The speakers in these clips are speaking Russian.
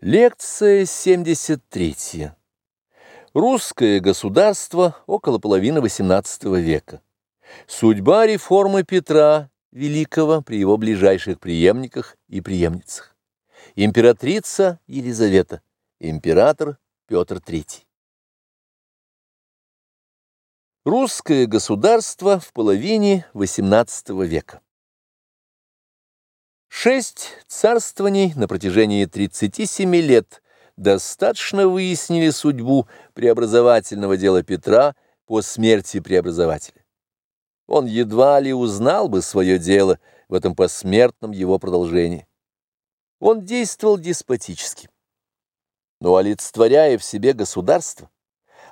Лекция 73. Русское государство около половины XVIII века. Судьба реформы Петра Великого при его ближайших преемниках и преемницах. Императрица Елизавета. Император Петр III. Русское государство в половине XVIII века. Шесть царствований на протяжении 37 лет достаточно выяснили судьбу преобразовательного дела Петра по смерти преобразователя. Он едва ли узнал бы свое дело в этом посмертном его продолжении. Он действовал деспотически. Но олицетворяя в себе государство,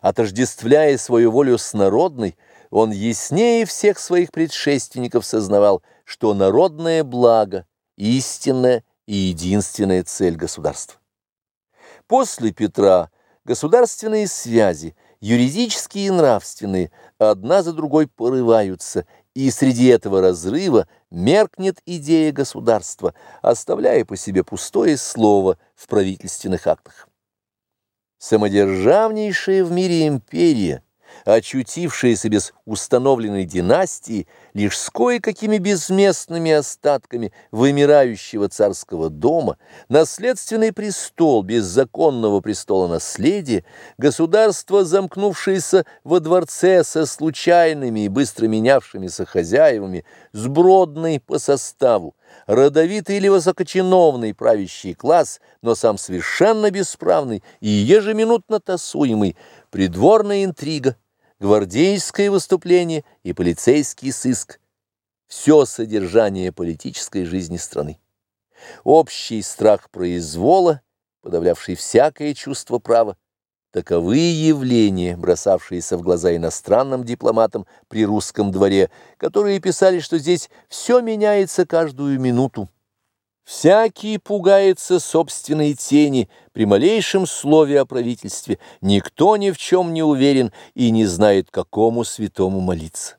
отождествляя свою волю с народной, он яснее всех своих предшественников сознавал, что народное благо – истинная и единственная цель государства. После Петра государственные связи, юридические и нравственные, одна за другой порываются, и среди этого разрыва меркнет идея государства, оставляя по себе пустое слово в правительственных актах. Самодержавнейшая в мире империя – очутившаяся без установленной династии, лишь с кое-какими безместными остатками вымирающего царского дома, наследственный престол без законного престола наследия, государство, замкнувшееся во дворце со случайными и быстро менявшимися хозяевами, сбродный по составу, родовитый или высокочиновный правящий класс, но сам совершенно бесправный и ежеминутно тасуемый, придворная интрига, гвардейское выступление и полицейский сыск – все содержание политической жизни страны. Общий страх произвола, подавлявший всякое чувство права, таковые явления, бросавшиеся в глаза иностранным дипломатам при русском дворе, которые писали, что здесь все меняется каждую минуту, Всякий пугается собственной тени при малейшем слове о правительстве, никто ни в чем не уверен и не знает, какому святому молиться.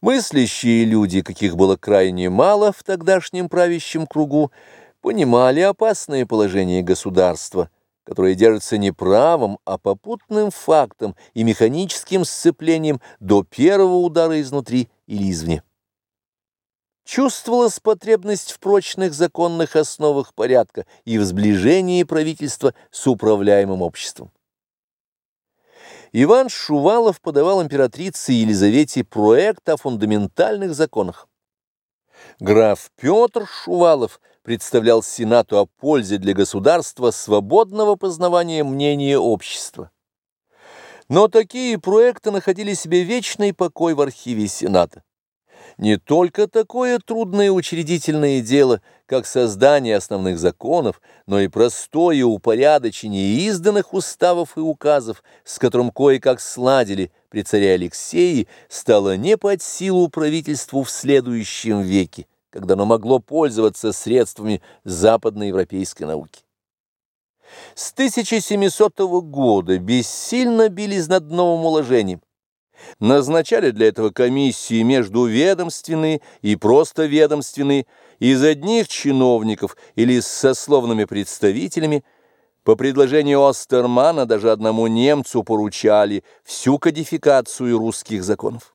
Мыслящие люди, каких было крайне мало в тогдашнем правящем кругу, понимали опасное положение государства, которое держится не правом, а попутным фактом и механическим сцеплением до первого удара изнутри или извне чувствовалась потребность в прочных законных основах порядка и в сближении правительства с управляемым обществом. Иван Шувалов подавал императрице Елизавете проект о фундаментальных законах. Граф Петр Шувалов представлял Сенату о пользе для государства свободного познавания мнения общества. Но такие проекты находили себе вечный покой в архиве Сената. Не только такое трудное учредительное дело, как создание основных законов, но и простое упорядочение изданных уставов и указов, с которым кое-как сладили при царе Алексее, стало не под силу правительству в следующем веке, когда оно могло пользоваться средствами западноевропейской науки. С 1700 года бессильно бились над новым уложением, Назначали для этого комиссии междуведомственные и просто ведомственные, из одних чиновников или с сословными представителями, по предложению Остермана даже одному немцу поручали всю кодификацию русских законов.